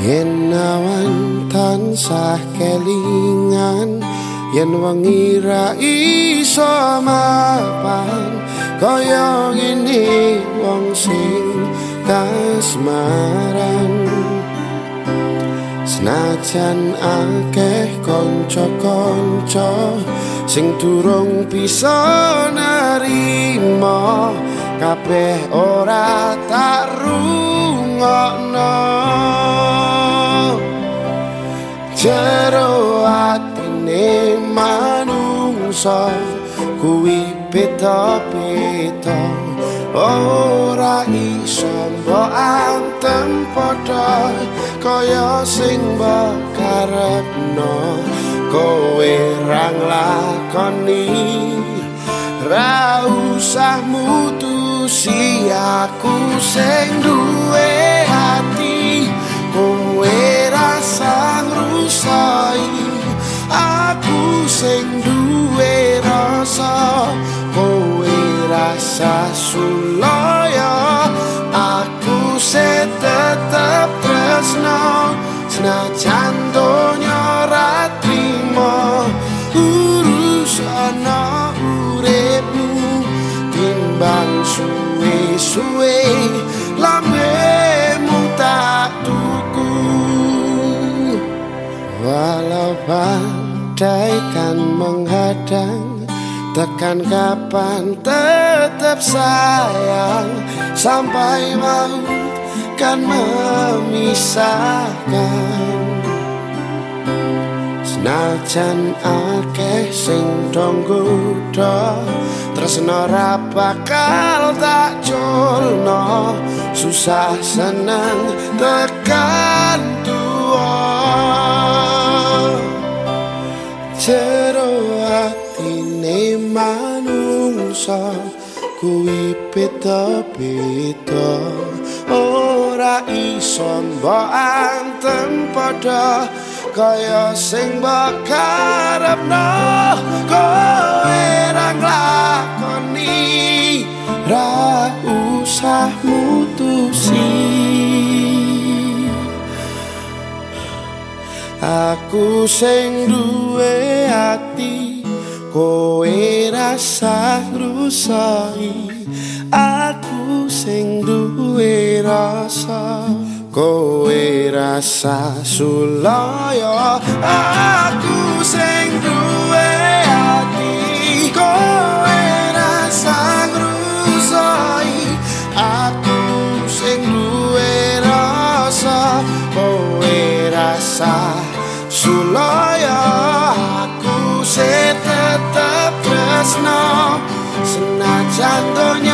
Yen awan tansah kelingan Yen wengi ra iso mapan Kaya ngene wong sing kasmaran. Senajan akeh kanca-kanca sing durung bisa narima kabeh ora tak rungokno jero atine manungsa kuwi beda-beda. Ora iso mbok antem padha kaya sing bakarepno kowe rang lakoni ra usah mutusi aku sing duwe sing duwe rasa kowe rasa sulaya. Aku se tetep tresno senajan donya trimo urusan uripmu timbang suwe-suwe lambemu tak tuku. Walau badai kan menghadang Tekan kapan tetap sayang. Sampai maut kan memisahkan. Senajan akeh sing dong gudo Tresno bakal tak culno Susah senang tekan Jero atine manungsa kuwi beda-beda ora iso mbok antem padha kaya sing mbok karepno aku sing duwe ati kowe rasa ngrusai aku sing duwe rasa kowe rasa sulaya. Aku sing duwe ati kowe rasa ngrusai aku sing duwe rasa kowe rasa sulaya aku se tetep tresno. Senajan rat